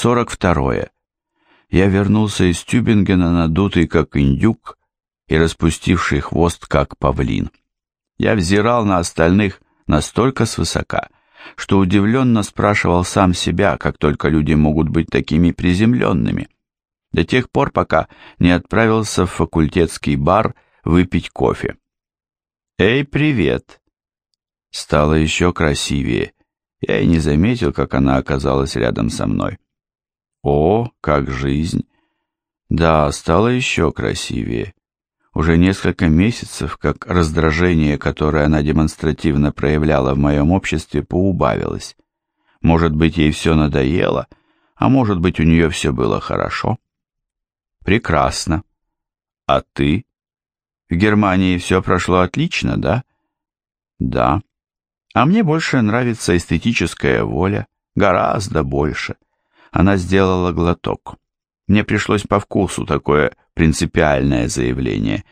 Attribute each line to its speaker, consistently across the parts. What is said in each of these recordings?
Speaker 1: 42. Я вернулся из Тюбингена надутый как индюк и распустивший хвост как павлин. Я взирал на остальных настолько свысока, что удивленно спрашивал сам себя, как только люди могут быть такими приземленными. До тех пор, пока не отправился в факультетский бар выпить кофе. «Эй, привет!» Стало еще красивее. Я и не заметил, как она оказалась рядом со мной. О, как жизнь! Да, стало еще красивее. Уже несколько месяцев, как раздражение, которое она демонстративно проявляла в моем обществе, поубавилось. Может быть, ей все надоело, а может быть, у нее все было хорошо. Прекрасно. А ты? В Германии все прошло отлично, да? Да. А мне больше нравится эстетическая воля, гораздо больше. Она сделала глоток. Мне пришлось по вкусу такое принципиальное заявление.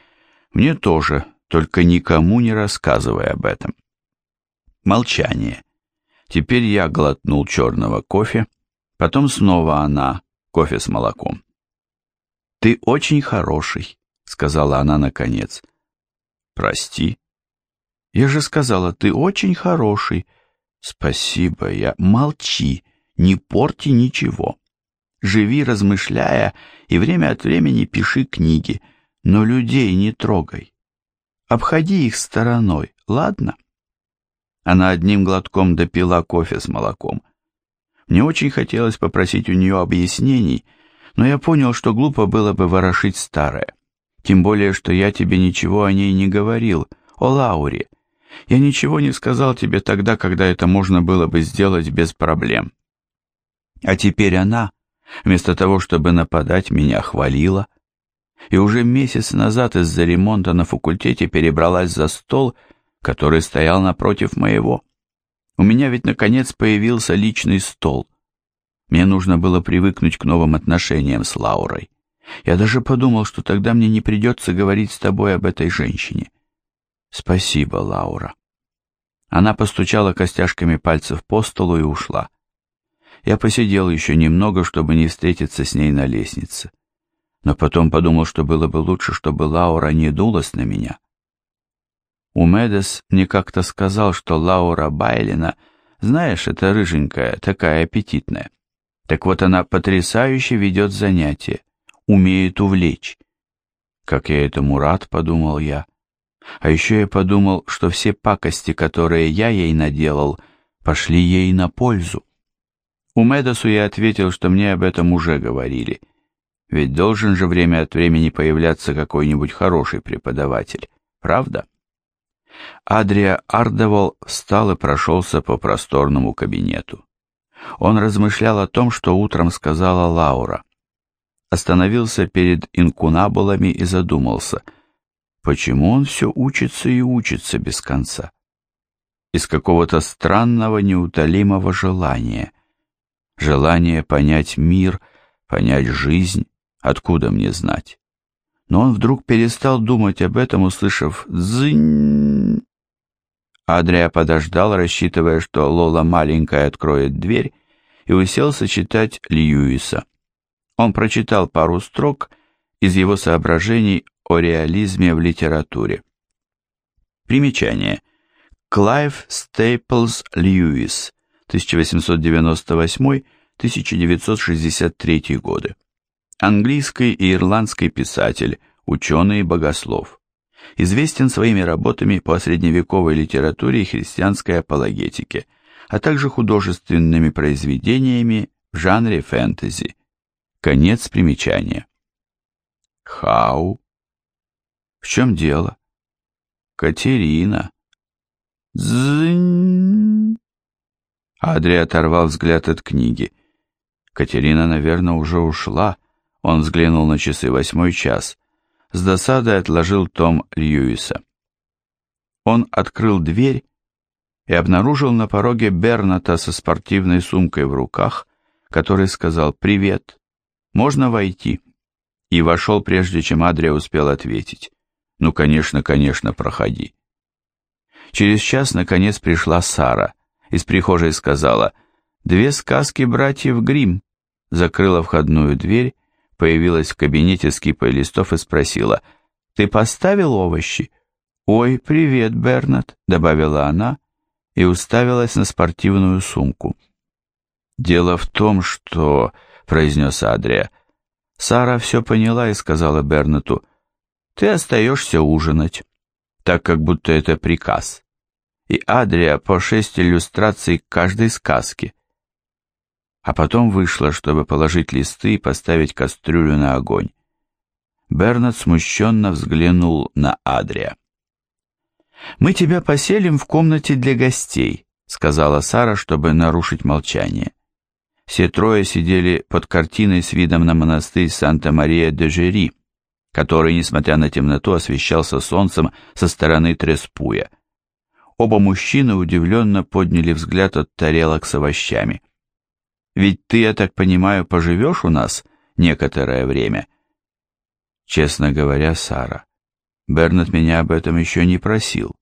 Speaker 1: Мне тоже, только никому не рассказывай об этом. Молчание. Теперь я глотнул черного кофе, потом снова она, кофе с молоком. «Ты очень хороший», — сказала она наконец. «Прости». «Я же сказала, ты очень хороший». «Спасибо, я...» «Молчи, не порти ничего. Живи, размышляя, и время от времени пиши книги, но людей не трогай. Обходи их стороной, ладно?» Она одним глотком допила кофе с молоком. Мне очень хотелось попросить у нее объяснений, но я понял, что глупо было бы ворошить старое. Тем более, что я тебе ничего о ней не говорил, о Лауре. Я ничего не сказал тебе тогда, когда это можно было бы сделать без проблем. А теперь она, вместо того, чтобы нападать, меня хвалила. И уже месяц назад из-за ремонта на факультете перебралась за стол, который стоял напротив моего. У меня ведь наконец появился личный стол — мне нужно было привыкнуть к новым отношениям с Лаурой. Я даже подумал, что тогда мне не придется говорить с тобой об этой женщине. Спасибо, Лаура. Она постучала костяшками пальцев по столу и ушла. Я посидел еще немного, чтобы не встретиться с ней на лестнице. Но потом подумал, что было бы лучше, чтобы Лаура не дулась на меня. У Медес мне как-то сказал, что Лаура Байлина, знаешь, это рыженькая, такая аппетитная. Так вот она потрясающе ведет занятия, умеет увлечь. Как я этому рад, подумал я. А еще я подумал, что все пакости, которые я ей наделал, пошли ей на пользу. У Медосу я ответил, что мне об этом уже говорили. Ведь должен же время от времени появляться какой-нибудь хороший преподаватель, правда? Адрия Ардевол встал и прошелся по просторному кабинету. Он размышлял о том, что утром сказала Лаура. Остановился перед инкунабулами и задумался, почему он все учится и учится без конца. Из какого-то странного неутолимого желания. Желание понять мир, понять жизнь, откуда мне знать. Но он вдруг перестал думать об этом, услышав «дзынь». Адрия подождал, рассчитывая, что Лола маленькая откроет дверь, и уселся читать Льюиса. Он прочитал пару строк из его соображений о реализме в литературе. Примечание. Клайв Стейплз Льюис, 1898-1963 годы. Английский и ирландский писатель, ученый и богослов известен своими работами по средневековой литературе и христианской апологетике, а также художественными произведениями в жанре фэнтези. Конец примечания. Хау? В чем дело? Катерина. Зынь. Адри оторвал взгляд от книги. Катерина, наверное, уже ушла. Он взглянул на часы восьмой час с досадой отложил том Льюиса. Он открыл дверь и обнаружил на пороге Берната со спортивной сумкой в руках, который сказал «Привет, можно войти?» и вошел, прежде чем Адрия успел ответить. «Ну, конечно, конечно, проходи». Через час, наконец, пришла Сара. Из прихожей сказала «Две сказки братьев Гримм. закрыла входную дверь, появилась в кабинете с кипой листов и спросила, «Ты поставил овощи?» «Ой, привет, Бернат», — добавила она и уставилась на спортивную сумку. «Дело в том, что...» — произнес Адрия. Сара все поняла и сказала Бернату, «Ты остаешься ужинать» так как будто это приказ. И Адрия по шесть иллюстраций к каждой сказке. А потом вышла, чтобы положить листы и поставить кастрюлю на огонь. Бернард смущенно взглянул на Адрия. «Мы тебя поселим в комнате для гостей», — сказала Сара, чтобы нарушить молчание. Все трое сидели под картиной с видом на монастырь Санта-Мария-де-Жери, который, несмотря на темноту, освещался солнцем со стороны Треспуя. Оба мужчины удивленно подняли взгляд от тарелок с овощами. «Ведь ты, я так понимаю, поживешь у нас некоторое время?» Честно говоря, Сара, Бернет меня об этом еще не просил.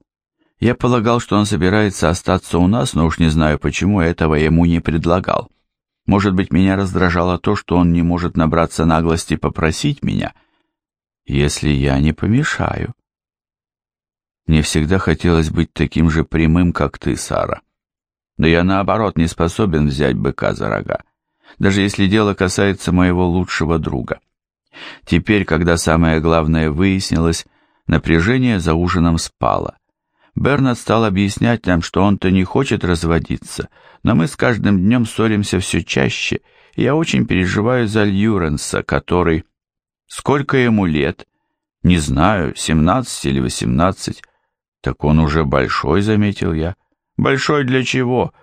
Speaker 1: Я полагал, что он собирается остаться у нас, но уж не знаю, почему этого ему не предлагал. Может быть, меня раздражало то, что он не может набраться наглости попросить меня — если я не помешаю. Мне всегда хотелось быть таким же прямым, как ты, Сара. Но я, наоборот, не способен взять быка за рога, даже если дело касается моего лучшего друга. Теперь, когда самое главное выяснилось, напряжение за ужином спало. Бернард стал объяснять нам, что он-то не хочет разводиться, но мы с каждым днем ссоримся все чаще, и я очень переживаю за Льюренса, который... Сколько ему лет? Не знаю, семнадцать или восемнадцать. Так он уже большой, заметил я. Большой для чего?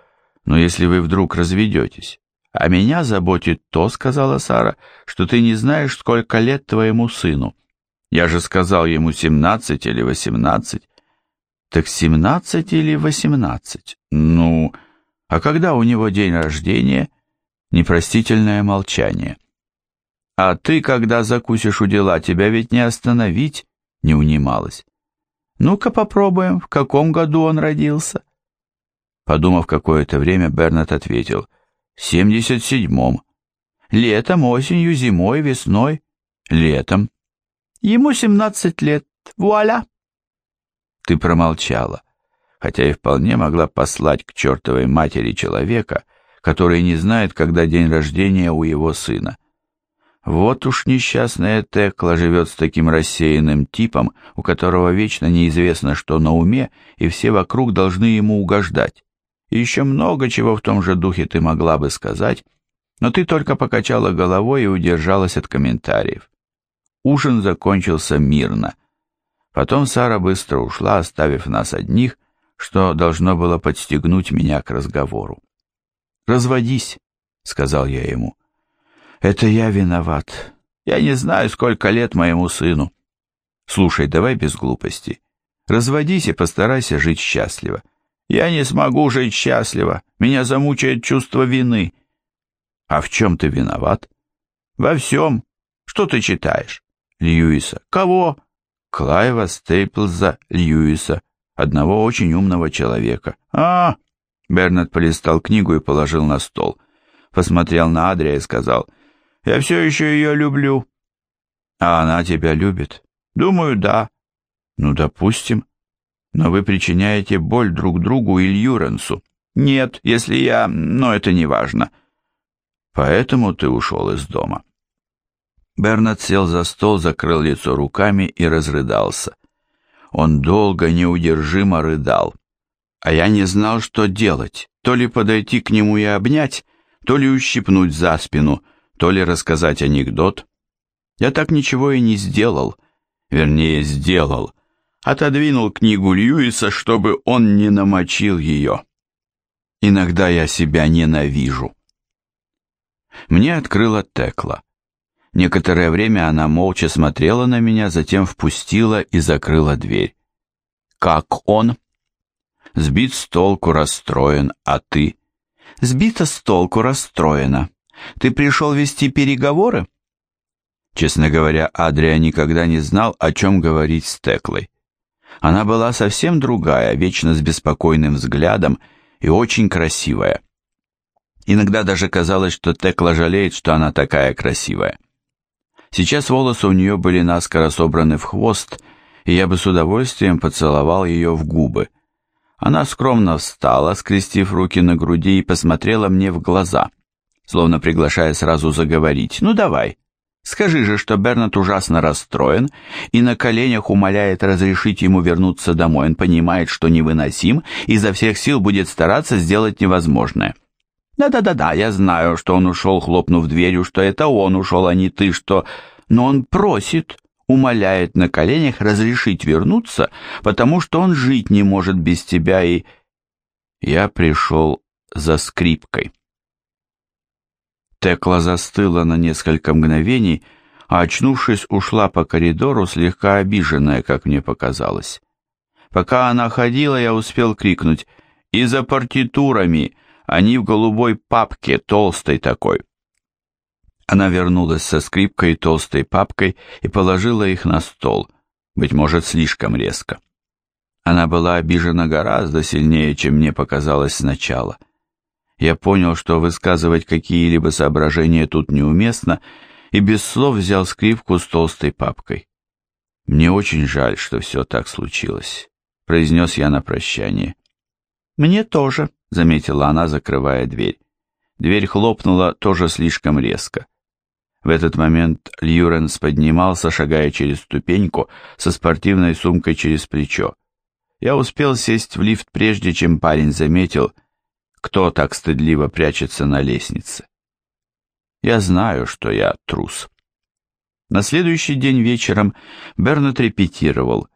Speaker 1: Но если вы вдруг разведетесь. А меня заботит то, сказала Сара, что ты не знаешь, сколько лет твоему сыну. Я же сказал ему семнадцать или восемнадцать. Так семнадцать или восемнадцать? Ну, а когда у него день рождения? Непростительное молчание. А ты, когда закусишь у дела, тебя ведь не остановить, не унималась. Ну-ка попробуем, в каком году он родился? Подумав какое-то время, Бернат ответил, семьдесят седьмом. Летом, осенью, зимой, весной. Летом. Ему семнадцать лет. Вуаля! Ты промолчала, хотя и вполне могла послать к чертовой матери человека, который не знает, когда день рождения у его сына. Вот уж несчастная Текла живет с таким рассеянным типом, у которого вечно неизвестно, что на уме, и все вокруг должны ему угождать. И еще много чего в том же духе ты могла бы сказать, но ты только покачала головой и удержалась от комментариев. Ужин закончился мирно. Потом Сара быстро ушла, оставив нас одних, что должно было подстегнуть меня к разговору. «Разводись», — сказал я ему. Это я виноват. Я не знаю, сколько лет моему сыну. Слушай, давай без глупостей. Разводись и постарайся жить счастливо. Я не смогу жить счастливо. Меня замучает чувство вины. А в чем ты виноват? Во всем. Что ты читаешь? Льюиса. Кого? Клайва Стейплза Льюиса, одного очень умного человека. А, Бернард полистал книгу и положил на стол. Посмотрел на Адрия и сказал — я все еще ее люблю. А она тебя любит? Думаю, да. Ну, допустим. Но вы причиняете боль друг другу и Льюренсу. Нет, если я... Но это не важно. Поэтому ты ушел из дома. Бернард сел за стол, закрыл лицо руками и разрыдался. Он долго, неудержимо рыдал. А я не знал, что делать. То ли подойти к нему и обнять, то ли ущипнуть за спину, то ли рассказать анекдот. Я так ничего и не сделал, вернее, сделал. Отодвинул книгу Льюиса, чтобы он не намочил ее. Иногда я себя ненавижу. Мне открыла Текла. Некоторое время она молча смотрела на меня, затем впустила и закрыла дверь. «Как он?» «Сбит с толку, расстроен, а ты?» «Сбита с толку, расстроена. Ты пришел вести переговоры?» Честно говоря, Адрия никогда не знал, о чем говорить с Теклой. Она была совсем другая, вечно с беспокойным взглядом и очень красивая. Иногда даже казалось, что Текла жалеет, что она такая красивая. Сейчас волосы у нее были наскоро собраны в хвост, и я бы с удовольствием поцеловал ее в губы. Она скромно встала, скрестив руки на груди, и посмотрела мне в глаза, словно приглашая сразу заговорить. «Ну давай, скажи же, что Бернат ужасно расстроен и на коленях умоляет разрешить ему вернуться домой. Он понимает, что невыносим, и изо всех сил будет стараться сделать невозможное». «Да-да-да-да, я знаю, что он ушел, хлопнув дверью, что это он ушел, а не ты, что...» «Но он просит, умоляет на коленях разрешить вернуться, потому что он жить не может без тебя и... Я пришел за скрипкой. Текла застыла на несколько мгновений, а очнувшись, ушла по коридору, слегка обиженная, как мне показалось. Пока она ходила, я успел крикнуть «И за партитурами! Они в голубой папке, толстой такой!» Она вернулась со скрипкой и толстой папкой и положила их на стол, быть может, слишком резко. Она была обижена гораздо сильнее, чем мне показалось сначала. Я понял, что высказывать какие-либо соображения тут неуместно, и без слов взял скрипку с толстой папкой. «Мне очень жаль, что все так случилось», — произнес я на прощание. «Мне тоже», — заметила она, закрывая дверь. Дверь хлопнула тоже слишком резко. В этот момент Льюренс поднимался, шагая через ступеньку, со спортивной сумкой через плечо. Я успел сесть в лифт, прежде чем парень заметил, кто так стыдливо прячется на лестнице. Я знаю, что я трус. На следующий день вечером Бернет репетировал,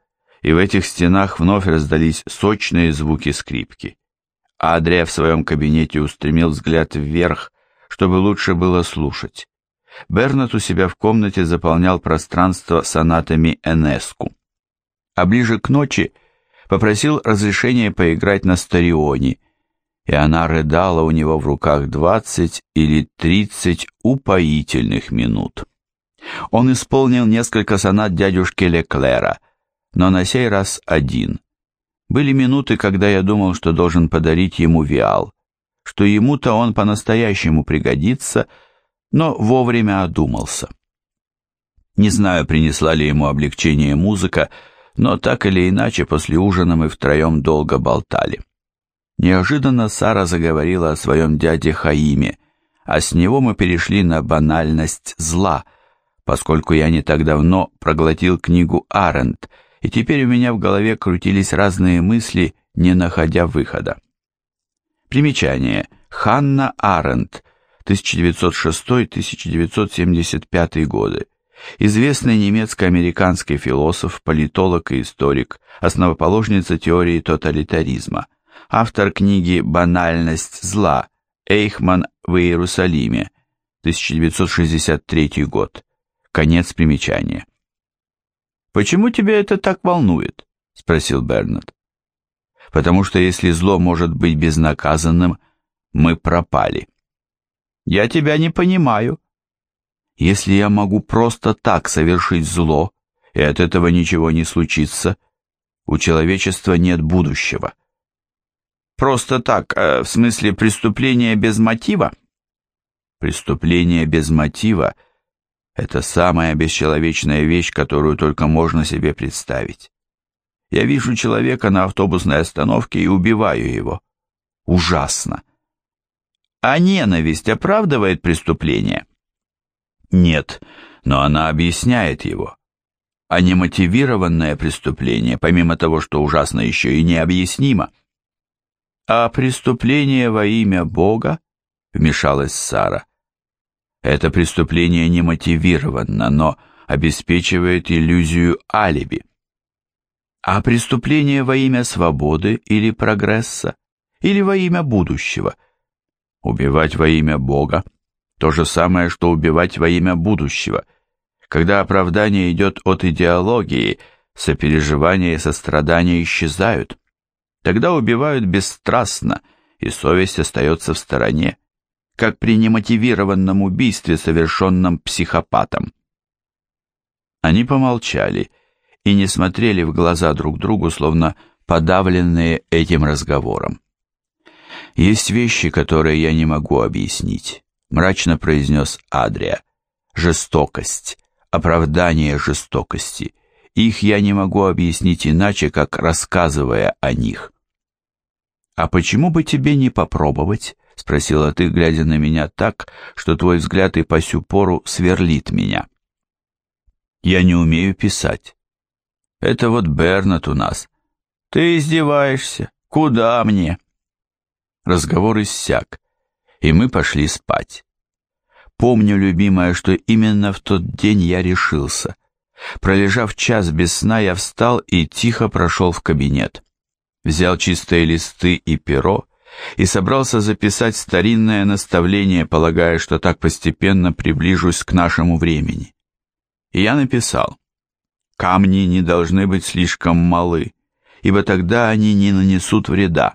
Speaker 1: и в этих стенах вновь раздались сочные звуки скрипки. Адрия в своем кабинете устремил взгляд вверх, чтобы лучше было слушать. Бернат у себя в комнате заполнял пространство сонатами Энеску. А ближе к ночи попросил разрешения поиграть на старионе, и она рыдала у него в руках двадцать или тридцать упоительных минут. Он исполнил несколько сонат дядюшки Леклера, но на сей раз один. Были минуты, когда я думал, что должен подарить ему виал, что ему-то он по-настоящему пригодится — но вовремя одумался. Не знаю, принесла ли ему облегчение музыка, но так или иначе после ужина мы втроем долго болтали. Неожиданно Сара заговорила о своем дяде Хаиме, а с него мы перешли на банальность зла, поскольку я не так давно проглотил книгу Аренд, и теперь у меня в голове крутились разные мысли, не находя выхода. Примечание. Ханна Аренд – 1906-1975 годы, известный немецко-американский философ, политолог и историк, основоположница теории тоталитаризма, автор книги «Банальность зла» Эйхман в Иерусалиме, 1963 год. Конец примечания. «Почему тебя это так волнует?» – спросил Бернард. «Потому что если зло может быть безнаказанным, мы пропали». Я тебя не понимаю. Если я могу просто так совершить зло, и от этого ничего не случится, у человечества нет будущего. Просто так, э, в смысле преступления без мотива? Преступление без мотива – это самая бесчеловечная вещь, которую только можно себе представить. Я вижу человека на автобусной остановке и убиваю его. Ужасно. А ненависть оправдывает преступление? Нет, но она объясняет его. А немотивированное преступление, помимо того, что ужасно еще и необъяснимо. А преступление во имя Бога, вмешалась Сара. Это преступление не мотивировано, но обеспечивает иллюзию алиби. А преступление во имя свободы или прогресса, или во имя будущего – Убивать во имя Бога – то же самое, что убивать во имя будущего. Когда оправдание идет от идеологии, сопереживание и сострадание исчезают. Тогда убивают бесстрастно, и совесть остается в стороне, как при немотивированном убийстве, совершенном психопатом. Они помолчали и не смотрели в глаза друг другу, словно подавленные этим разговором. Есть вещи, которые я не могу объяснить, мрачно произнес Адрия. Жестокость, оправдание жестокости. Их я не могу объяснить иначе, как рассказывая о них. «А почему бы тебе не попробовать?» — спросила ты, глядя на меня так, что твой взгляд и по сю пору сверлит меня. «Я не умею писать. Это вот Бернат у нас. Ты издеваешься? Куда мне?» Разговор иссяк, и мы пошли спать. Помню, любимая, что именно в тот день я решился. Пролежав час без сна, я встал и тихо прошел в кабинет. Взял чистые листы и перо и собрался записать старинное наставление, полагая, что так постепенно приближусь к нашему времени. И я написал, «Камни не должны быть слишком малы, ибо тогда они не нанесут вреда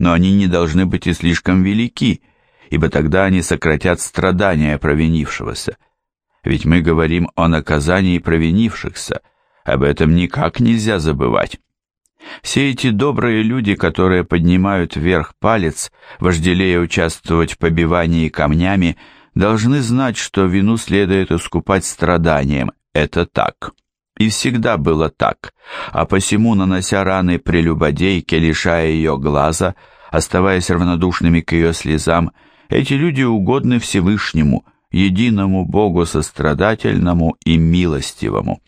Speaker 1: но они не должны быть и слишком велики, ибо тогда они сократят страдания провинившегося. Ведь мы говорим о наказании провинившихся, об этом никак нельзя забывать. Все эти добрые люди, которые поднимают вверх палец, вожделея участвовать в побивании камнями, должны знать, что вину следует искупать страданием. Это так. И всегда было так. А посему, нанося раны прелюбодейке, лишая ее глаза, оставаясь равнодушными к ее слезам, эти люди угодны Всевышнему, единому Богу сострадательному и милостивому.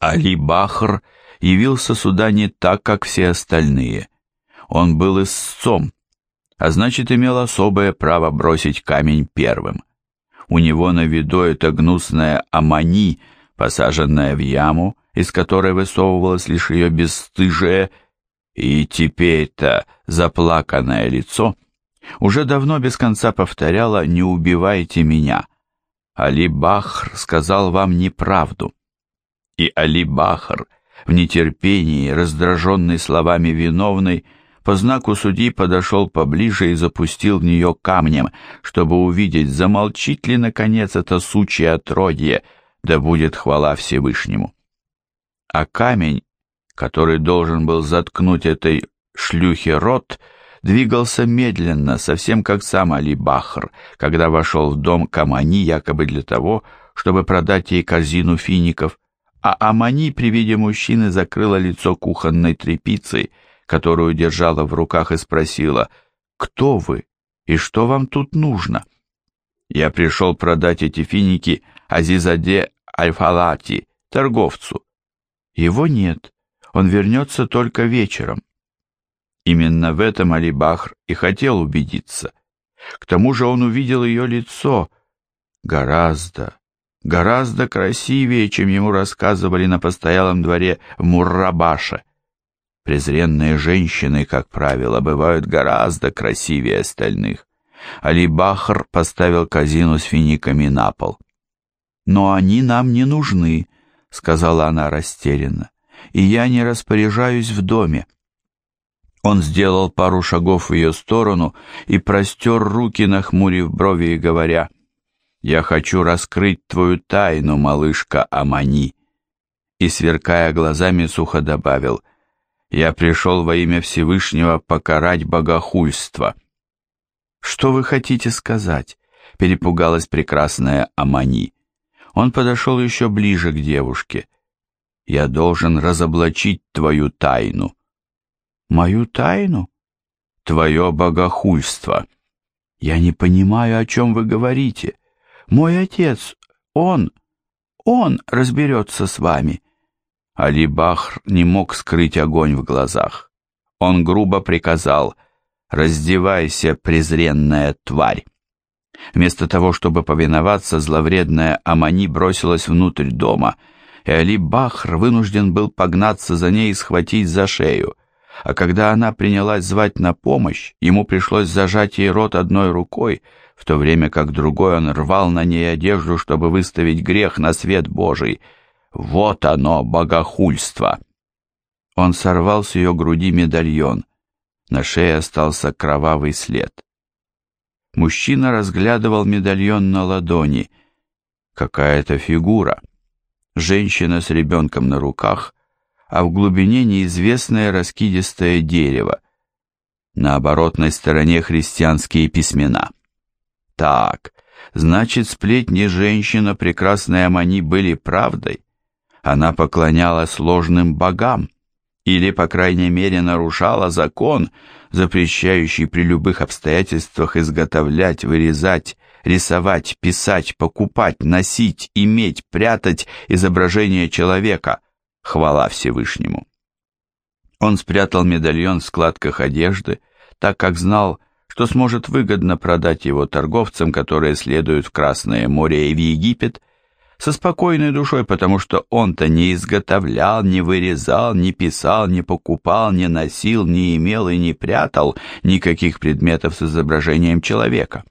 Speaker 1: Али Бахр явился сюда не так, как все остальные. Он был истцом, а значит имел особое право бросить камень первым. У него на виду это гнусная амани, посаженная в яму, из которой высовывалось лишь ее бесстыжее и теперь-то заплаканное лицо уже давно без конца повторяло «Не убивайте меня». Али Бахр сказал вам неправду. И Али Бахр, в нетерпении, раздраженный словами виновной, по знаку судьи подошел поближе и запустил в нее камнем, чтобы увидеть, замолчит ли, наконец, это сучье отродье, да будет хвала Всевышнему. А камень который должен был заткнуть этой шлюхе рот, двигался медленно, совсем как сам Али Бахр, когда вошел в дом Камани якобы для того, чтобы продать ей корзину фиников, а Амани при виде мужчины закрыла лицо кухонной тряпицей, которую держала в руках и спросила, «Кто вы и что вам тут нужно?» «Я пришел продать эти финики Азизаде Альфалати, торговцу». «Его нет он вернется только вечером. Именно в этом Алибахр и хотел убедиться. К тому же он увидел ее лицо гораздо, гораздо красивее, чем ему рассказывали на постоялом дворе в Муррабаше. Презренные женщины, как правило, бывают гораздо красивее остальных. Алибахр поставил казину с финиками на пол. «Но они нам не нужны», — сказала она растерянно и я не распоряжаюсь в доме. Он сделал пару шагов в ее сторону и простер руки, нахмурив брови и говоря, «Я хочу раскрыть твою тайну, малышка Амани». И, сверкая глазами, сухо добавил, «Я пришел во имя Всевышнего покарать богохульство». «Что вы хотите сказать?» — перепугалась прекрасная Амани. Он подошел еще ближе к девушке — я должен разоблачить твою тайну. Мою тайну? Твое богохульство. Я не понимаю, о чем вы говорите. Мой отец, он, он разберется с вами. Алибахр не мог скрыть огонь в глазах. Он грубо приказал «Раздевайся, презренная тварь!» Вместо того, чтобы повиноваться, зловредная Амани бросилась внутрь дома — и Али Бахр вынужден был погнаться за ней и схватить за шею. А когда она принялась звать на помощь, ему пришлось зажать ей рот одной рукой, в то время как другой он рвал на ней одежду, чтобы выставить грех на свет Божий. Вот оно, богохульство! Он сорвал с ее груди медальон. На шее остался кровавый след. Мужчина разглядывал медальон на ладони. Какая-то фигура женщина с ребенком на руках, а в глубине неизвестное раскидистое дерево. На оборотной стороне христианские письмена. Так, значит, сплетни женщина прекрасная Амани были правдой? Она поклонялась сложным богам или, по крайней мере, нарушала закон, запрещающий при любых обстоятельствах изготовлять, вырезать, рисовать, писать, покупать, носить, иметь, прятать изображение человека. Хвала Всевышнему. Он спрятал медальон в складках одежды, так как знал, что сможет выгодно продать его торговцам, которые следуют в Красное море и в Египет, со спокойной душой, потому что он-то не изготовлял, не вырезал, не писал, не покупал, не носил, не имел и не прятал никаких предметов с изображением человека.